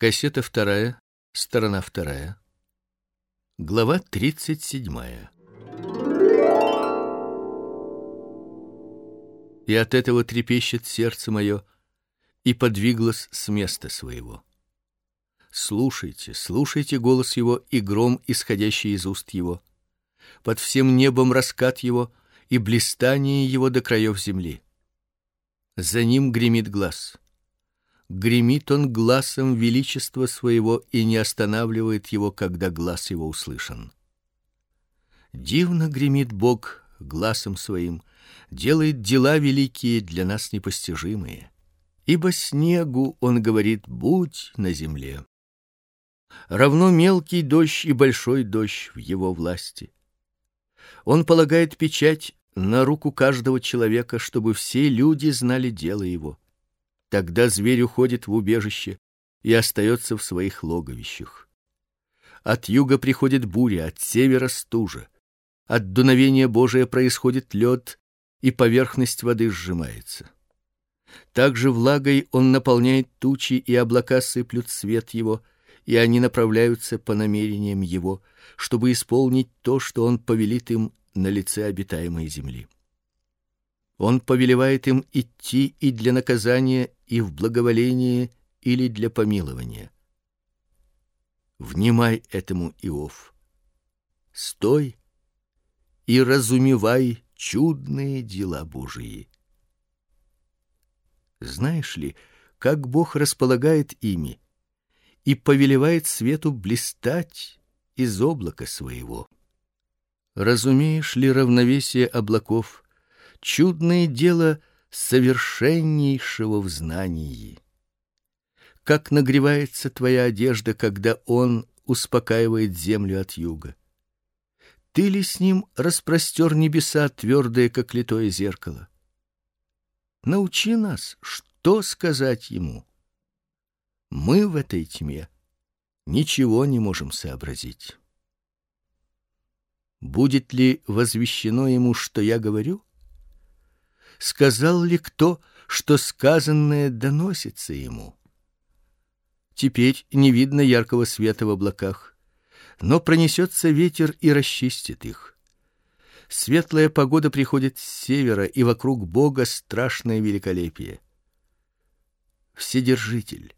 Кассета вторая, сторона вторая. Глава тридцать седьмая. И от этого трепещет сердце мое, и подвиглось с места своего. Слушайте, слушайте голос его и гром, исходящий из уст его. Под всем небом раскат его и блистание его до краев земли. За ним гремит глаз гремит он гласом величества своего и не останавливает его, когда глаз его услышан. Дивно гремит Бог гласом своим, делает дела великие для нас непостижимые. Ибо снегу он говорит: будь на земле. Равно мелкий дождь и большой дождь в его власти. Он полагает печать на руку каждого человека, чтобы все люди знали дело его. Тогда зверь уходит в убежище и остается в своих логовищах. От юга приходит буря, от севера стужа. От дуновения Божия происходит лед, и поверхность воды сжимается. Также влагой он наполняет тучи, и облака сыплют свет его, и они направляются по намерениям его, чтобы исполнить то, что он повелит им на лице обитаемой земли. Он повелевает им идти и для наказания, и в благоволение, или для помилования. Внимай этому, Иов. Стой и разумевай чудные дела Божии. Знаешь ли, как Бог располагает ими и повелевает свету блистать из облака своего? Разумеешь ли равновесие облаков? Чудное дело совершеннейшего в знании. Как нагревается твоя одежда, когда он успокаивает землю от юга. Ты ли с ним распростер небеса твердые, как литое зеркало? Научи нас, что сказать ему. Мы в этой тьме ничего не можем сообразить. Будет ли возвещено ему, что я говорю? Сказал ли кто, что сказанное доносится ему? Теперь не видно яркого света в облаках, но пронесется ветер и расчистит их. Светлая погода приходит с севера, и вокруг Бога страшное великолепие. Вседержитель,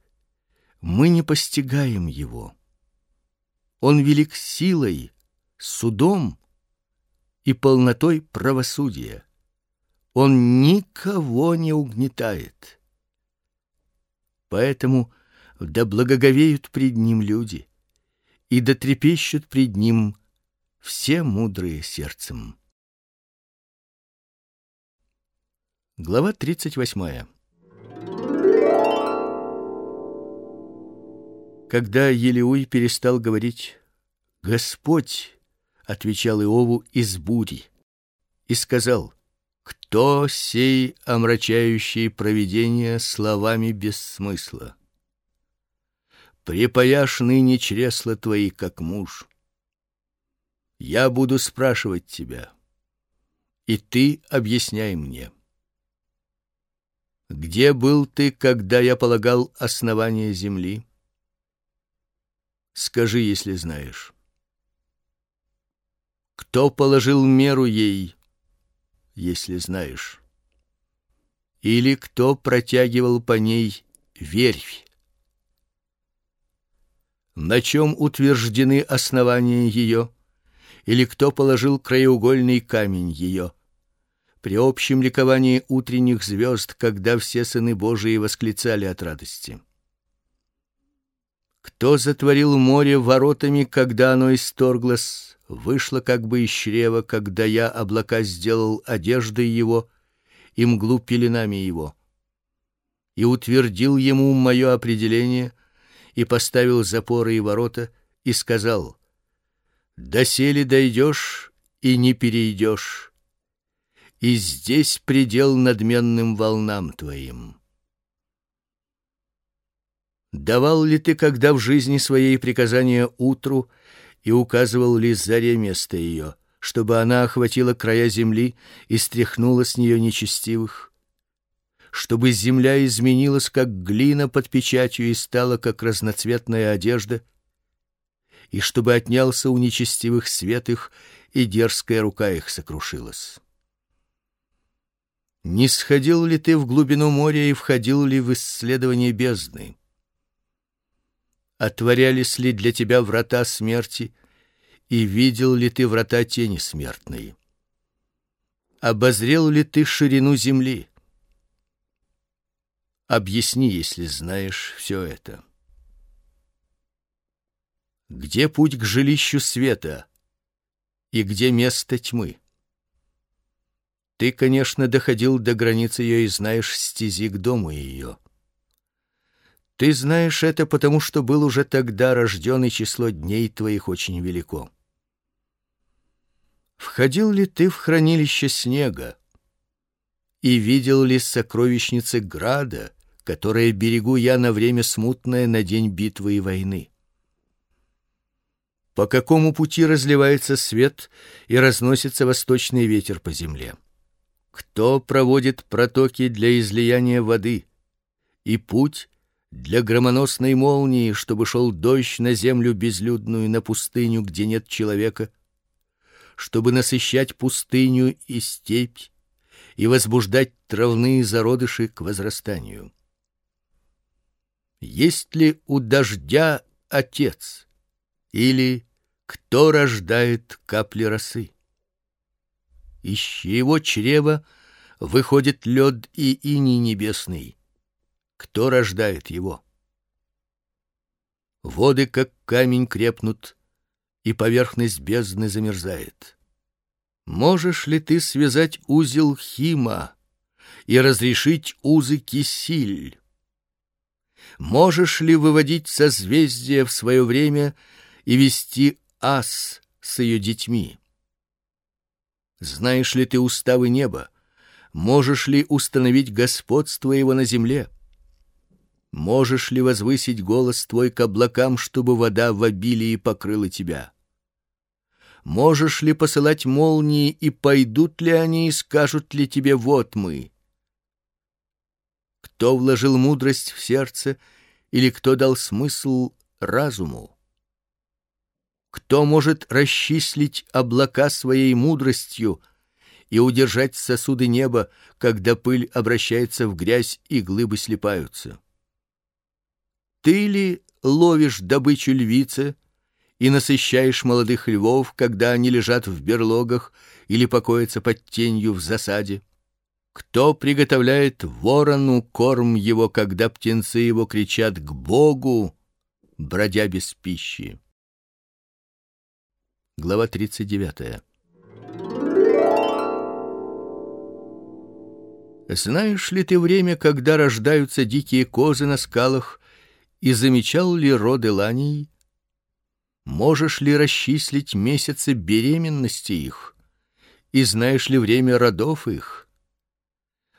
мы не постигаем его. Он велик силой, судом и полнотой правосудия. Он никого не угнетает. Поэтому да благоговеют пред ним люди, и да трепещут пред ним все мудрые сердцем. Глава тридцать восьмая. Когда Елеуй перестал говорить, Господь отвечал Иову из бури и сказал: кто сей омрачающий провидение словами без смысла? Припаяшь ныне чресла твои, как муж. Я буду спрашивать тебя, и ты объясняй мне. Где был ты, когда я полагал основание земли? Скажи, если знаешь. Кто положил меру ей? Если знаешь. Или кто протягивал по ней верфь? На чем утверждены основания ее? Или кто положил краеугольный камень ее? При общем ликовании утренних звезд, когда все сыны Божии восклицали от радости. Кто затворил море воротами, когда оно исторглось? вышло как бы из чрева, когда я облака сделал одеждой его и мглу пеленами его. И утвердил ему мое определение и поставил запоры и ворота и сказал: Доселе дойдешь и не перейдешь. И здесь предел надменным волнам твоим. Давал ли ты когда в жизни своей приказания утру и указывал ли заре место ее, чтобы она охватила края земли и стряхнула с нее нечестивых. чтобы земля изменилась как глина под печатью и стала как разноцветная одежда, и чтобы отнялся у нечестивых свет их, и дерзкая рука их сокрушилась. Не сходил ли ты в глубину моря и входил ли в исследование бездны? Отворялись ли для тебя врата смерти, и видел ли ты врата тени смертной? Обозрел ли ты ширину земли? Объясни, если знаешь все это. Где путь к жилищу света и где место тьмы? Ты, конечно, доходил до границы ее и знаешь стези к дому ее. Ты знаешь это потому, что был уже тогда рожден, и число дней твоих очень велико. Входил ли ты в хранилище снега и видел ли сокровищницы града, которые берегу я на время смутное на день битвы и войны? По какому пути разливается свет и разносится восточный ветер по земле? Кто проводит протоки для излияния воды и путь для громоносной молнии, чтобы шел дождь на землю безлюдную, на пустыню, где нет человека, чтобы насыщать пустыню и степь и возбуждать травные зародыши к возрастанию? Есть ли у дождя отец? Или кто рождает капли росы? Из чьего чрева выходит лед и иней небесный? Кто рождает его? Воды, как камень, крепнут, и поверхность бездны замерзает. Можешь ли ты связать узел Хима и разрешить узы Кисиль? Можешь ли выводить созвездия в свое время и вести ас с ее детьми? Знаешь ли ты уставы неба? Можешь ли установить господство его на земле? Можешь ли возвысить голос твой к облакам, чтобы вода в обилии покрыла тебя? Можешь ли посылать молнии, и пойдут ли они и скажут ли тебе: вот мы? Кто вложил мудрость в сердце, или кто дал смысл разуму? Кто может расчислить облака своей мудростью и удержать сосуды неба, когда пыль обращается в грязь и глыбы слипаются? Ты ли ловишь добычу львицы и насыщаешь молодых львов, когда они лежат в берлогах или покоятся под тенью в засаде? Кто приготовляет ворону корм его, когда птенцы его кричат к Богу, бродя без пищи? Глава 39. Знаешь ли ты время, когда рождаются дикие козы на скалах, и замечал ли роды ланей? Можешь ли расчислить месяцы беременности их? И знаешь ли время родов их?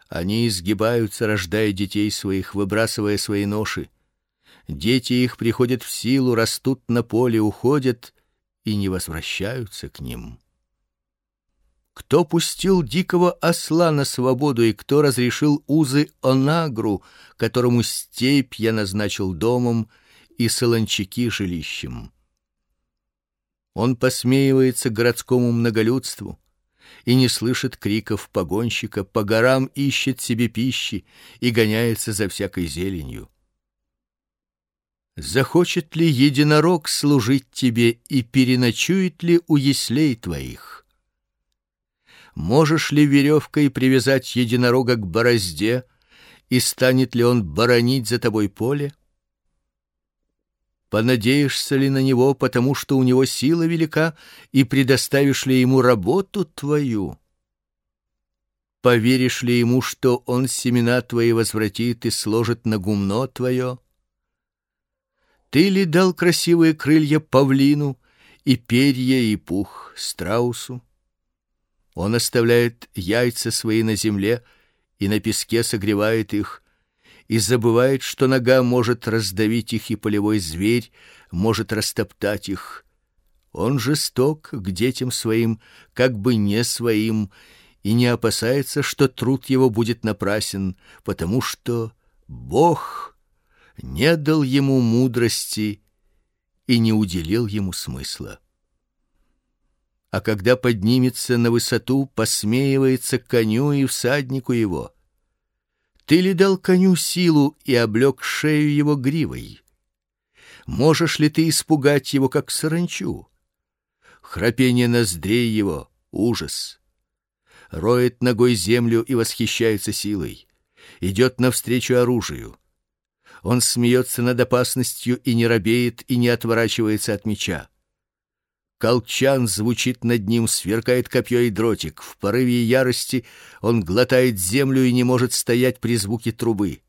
Они изгибаются, рождая детей своих, выбрасывая свои ноши. Дети их приходят в силу, растут на поле, уходят и не возвращаются к ним. Кто пустил дикого осла на свободу и кто разрешил узы онагру, которому степь я назначил домом и солончаки жилищем? Он посмеивается городскому многолюдству и не слышит криков погонщика, по горам ищет себе пищи и гоняется за всякой зеленью. Захочет ли единорог служить тебе и переночует ли у яслей твоих? Можешь ли веревкой привязать единорога к борозде, и станет ли он боронить за тобой поле? Понадеешься ли на него, потому что у него сила велика, и предоставишь ли ему работу твою? Поверишь ли ему, что он семена твои возвратит и сложит на гумно твое? Ты ли дал красивые крылья павлину и перья и пух страусу? Он оставляет яйца свои на земле и на песке согревает их, и забывает, что нога может раздавить их, и полевой зверь может растоптать их. Он жесток к детям своим, как бы не своим, и не опасается, что труд его будет напрасен, потому что Бог не дал ему мудрости и не уделил ему смысла. А когда поднимется на высоту, посмеивается коню и всаднику его. Ты ли дал коню силу и облег шею его гривой? Можешь ли ты испугать его, как саранчу? Храпение ноздрей его — ужас. Роет ногой землю и восхищается силой. Идет навстречу оружию. Он смеется над опасностью и не робеет и не отворачивается от меча. Колчан звучит над ним, сверкает копье и дротик. В порыве ярости он глотает землю и не может стоять при звуке трубы.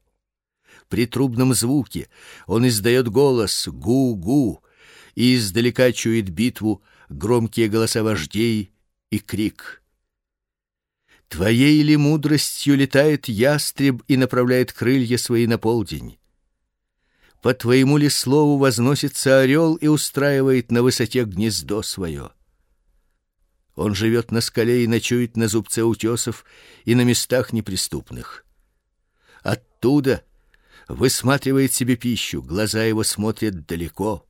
При трубном звуке он издает голос гу-гу и издалека чует битву, громкие голоса вождей и крик. Твоей ли мудростью летает ястреб и направляет крылья свои на полдень? По твоему ли слову возносится орел и устраивает на высоте гнездо свое? Он живет на скале и ночует на зубце утесов и на местах неприступных. Оттуда высматривает себе пищу, глаза его смотрят далеко.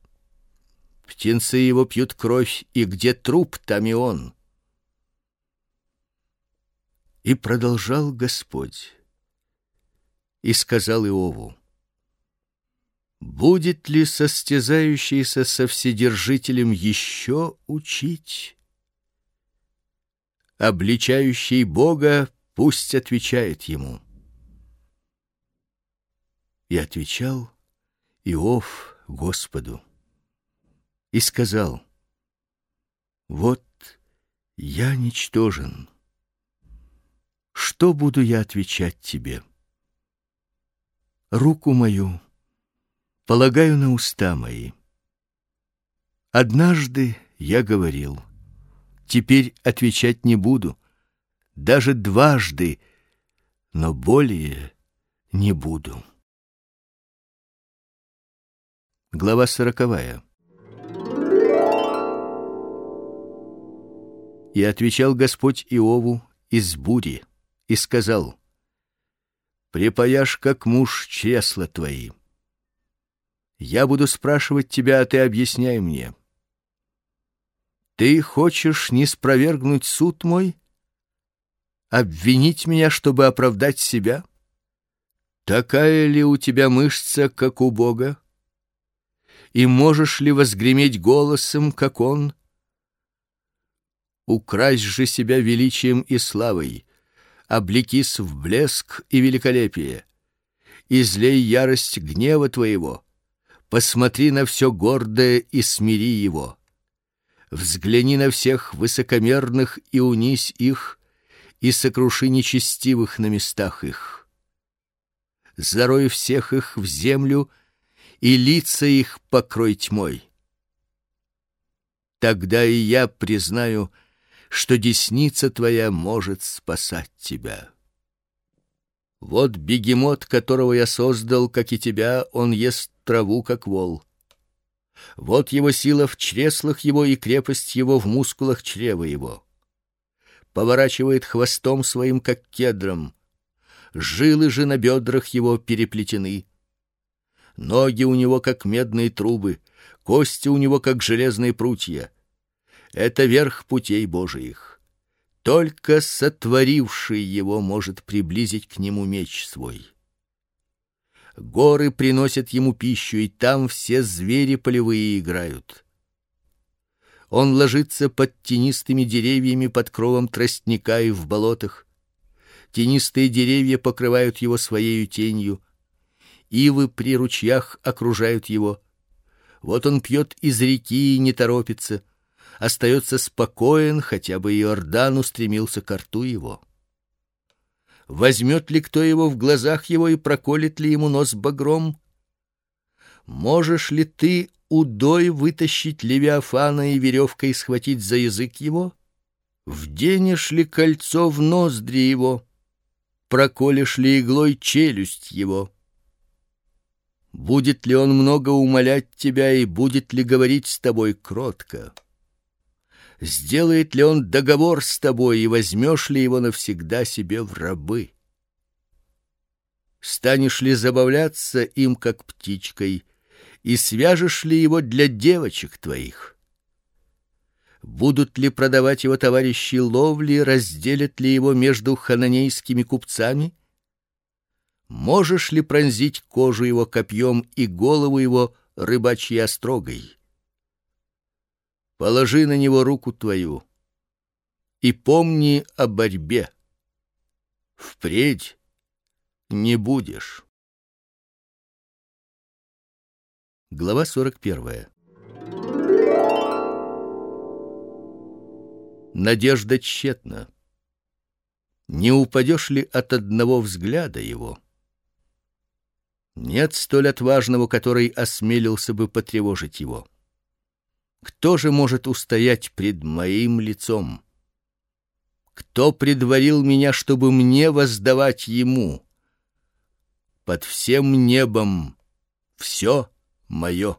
Птенцы его пьют кровь, и где труп, там и он. И продолжал Господь и сказал Иову: Будет ли состязающийся со вседержителем еще учить? Обличающий Бога пусть отвечает ему. И отвечал Иов Господу и сказал: Вот я ничтожен. Что буду я отвечать тебе? Руку мою полагаю на уста мои. Однажды я говорил: теперь отвечать не буду, даже дважды, но более не буду. Глава сороковая. И отвечал Господь Иову из бури и сказал: Припаяшь как муж чресла твои. Я буду спрашивать тебя, а ты объясняй мне. Ты хочешь не спровергнуть суд мой, обвинить меня, чтобы оправдать себя? Такая ли у тебя мышца, как у Бога? и можешь ли возгреметь голосом, как он? Укрась же себя величием и славой, облекись в блеск и великолепие, излей ярость гнева твоего, посмотри на все гордое и смири его. Взгляни на всех высокомерных и унись их, и сокруши нечестивых на местах их. Зарой всех их в землю и лица их покрой тьмой. Тогда и я признаю, что десница твоя может спасать тебя. Вот бегемот, которого я создал, как и тебя, он ест траву как вол. Вот его сила в чреслах его и крепость его в мускулах чрева его. Поворачивает хвостом своим как кедром. Жилы же на бедрах его переплетены. Ноги у него как медные трубы, кости у него как железные прутья. Это верх путей Божиих. Только сотворивший его может приблизить к нему меч свой. Горы приносят ему пищу, и там все звери полевые играют. Он ложится под тенистыми деревьями под кровом тростника и в болотах. Тенистые деревья покрывают его своей тенью, ивы при ручьях окружают его. Вот он пьет из реки и не торопится, остается спокоен, хотя бы Иордан устремился к рту его. Возьмет ли кто его в глазах его и проколет ли ему нос багром? Можешь ли ты удой вытащить левиафана и веревкой схватить за язык его? Вденешь ли кольцо в ноздри его? Проколешь ли иглой челюсть его? Будет ли он много умолять тебя и будет ли говорить с тобой кротко? Сделает ли он договор с тобой и возьмешь ли его навсегда себе в рабы? Станешь ли забавляться им как птичкой и свяжешь ли его для девочек твоих? Будут ли продавать его товарищи ловли, разделят ли его между хананейскими купцами? Можешь ли пронзить кожу его копьем и голову его рыбачьей острогой? Положи на него руку твою и помни о борьбе. Впредь не будешь. Глава сорок первая. Надежда тщетна. Не упадешь ли от одного взгляда его? Нет столь отважного, который осмелился бы потревожить его. Кто же может устоять пред моим лицом? Кто предварил меня, чтобы мне воздавать ему? Под всем небом все мое.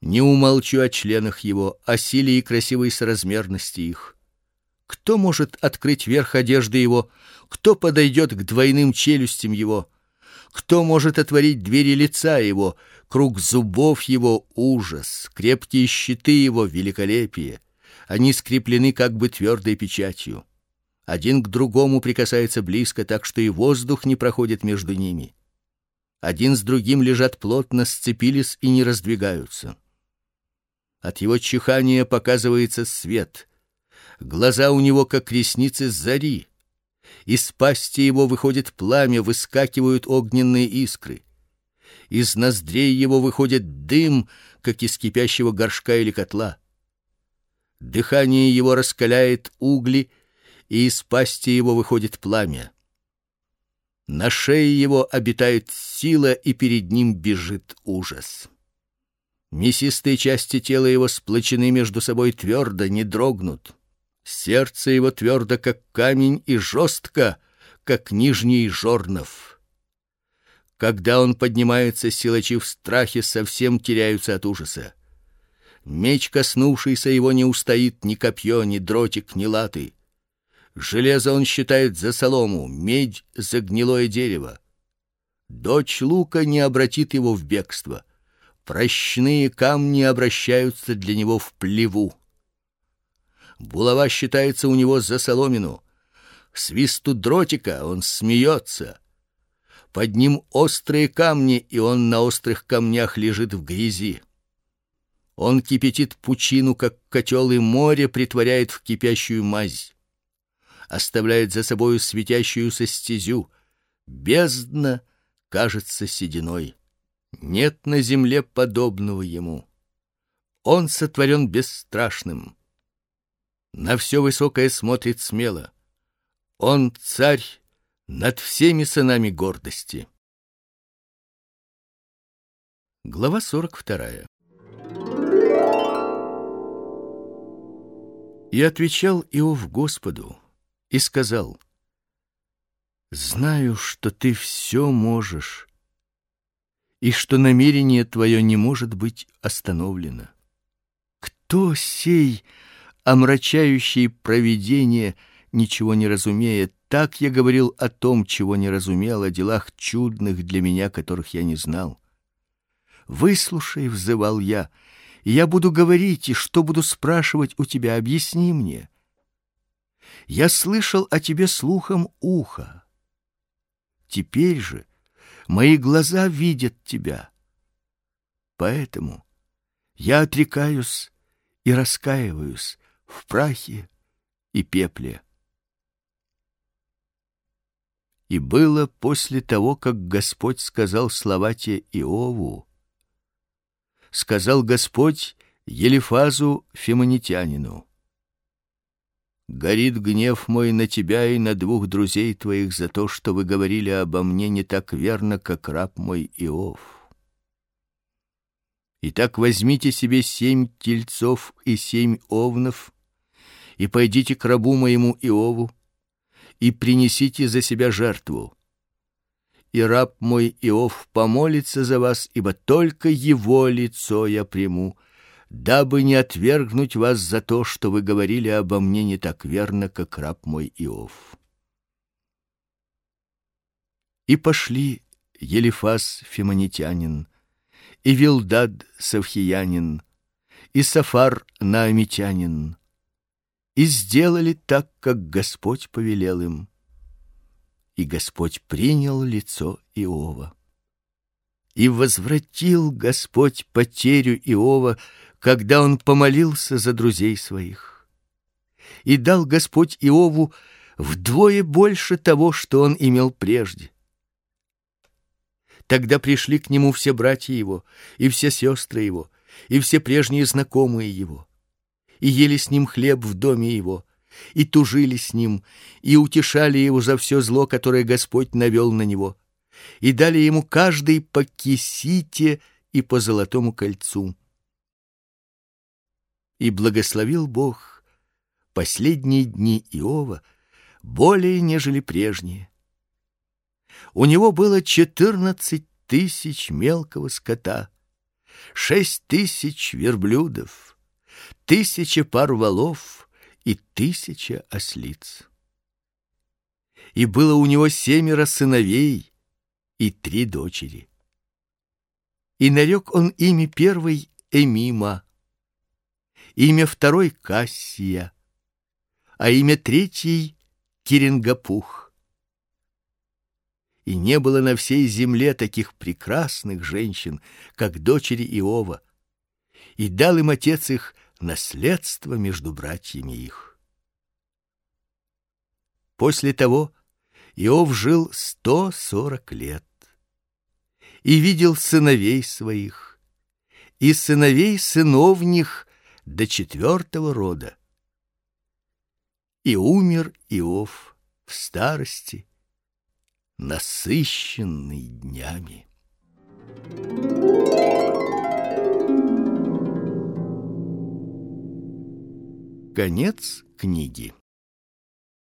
Не умолчу о членах его, о силе и красивой соразмерности их. Кто может открыть верх одежды его? Кто подойдет к двойным челюстям его? Кто может отворить двери лица его? Круг зубов его ужас, крепкие щиты его великолепие. Они скреплены как бы твердой печатью. Один к другому прикасается близко, так что и воздух не проходит между ними. Один с другим лежат плотно, сцепились и не раздвигаются. От его чихания показывается свет. Глаза у него как ресницы зари. Из пасти его выходит пламя, выскакивают огненные искры. Из ноздрей его выходит дым, как из кипящего горшка или котла. Дыхание его раскаляет угли, и из пасти его выходит пламя. На шее его обитает сила, и перед ним бежит ужас. Мясистые части тела его сплочены между собой твердо, не дрогнут. Сердце его твердо, как камень, и жестко, как нижний жорнов. Когда он поднимается, силачи в страхе совсем теряются от ужаса. Меч, коснувшийся его, не устоит ни копье, ни дротик, ни латы. Железо он считает за солому, медь за гнилое дерево. Дочь лука не обратит его в бегство прощные камни обращаются для него в плеву. Булава считается у него за соломину. Свисту дротика он смеется. Под ним острые камни, и он на острых камнях лежит в грязи. Он кипятит пучину, как котел, и море притворяет в кипящую мазь. Оставляет за собою светящуюся стезю. Бездна кажется сединой. Нет на земле подобного ему. Он сотворен бесстрашным. На все высокое смотрит смело. Он царь над всеми сынами гордости. Глава сорок вторая. И отвечал Иов Господу и сказал: Знаю, что ты все можешь и что намерение твое не может быть остановлено. Кто сей омрачающий провидение, ничего не разумея, так я говорил о том, чего не разумел, о делах чудных для меня, которых я не знал. Выслушай, взывал я, и я буду говорить, и что буду спрашивать у тебя, объясни мне. Я слышал о тебе слухом уха. Теперь же мои глаза видят тебя. Поэтому я отрекаюсь и раскаиваюсь в прахе и пепле. И было после того, как Господь сказал слова те Иову, сказал Господь Елифазу фимонитянину: Горит гнев мой на тебя и на двух друзей твоих за то, что вы говорили обо мне не так верно, как раб мой Иов. Итак, возьмите себе семь тельцов и семь овнов и пойдите к рабу моему Иову и принесите за себя жертву. И раб мой Иов помолится за вас, ибо только его лицо я приму дабы не отвергнуть вас за то, что вы говорили обо мне не так верно, как раб мой Иов. И пошли Елифас фимонитянин, и Вилдад савхиянин, и Сафар наамитянин, и сделали так, как Господь повелел им. И Господь принял лицо Иова. И возвратил Господь потерю Иова, когда он помолился за друзей своих. И дал Господь Иову вдвое больше того, что он имел прежде. Тогда пришли к нему все братья его, и все сестры его, и все прежние знакомые его, и ели с ним хлеб в доме его, и тужили с ним, и утешали его за все зло, которое Господь навел на него, и дали ему каждый по кисите и по золотому кольцу. И благословил Бог последние дни Иова более, нежели прежние у него было четырнадцать тысяч мелкого скота, шесть тысяч верблюдов, тысяча пар волов и тысяча ослиц. И было у него семеро сыновей и три дочери. И нарек он имя первой Эмима, имя второй Кассия, а имя третьей Кирингапух и не было на всей земле таких прекрасных женщин, как дочери Иова. И дал им отец их наследство между братьями их. После того Иов жил сто сорок лет и видел сыновей своих и сыновей сыновних до четвертого рода. И умер Иов в старости насыщенный днями. Конец книги.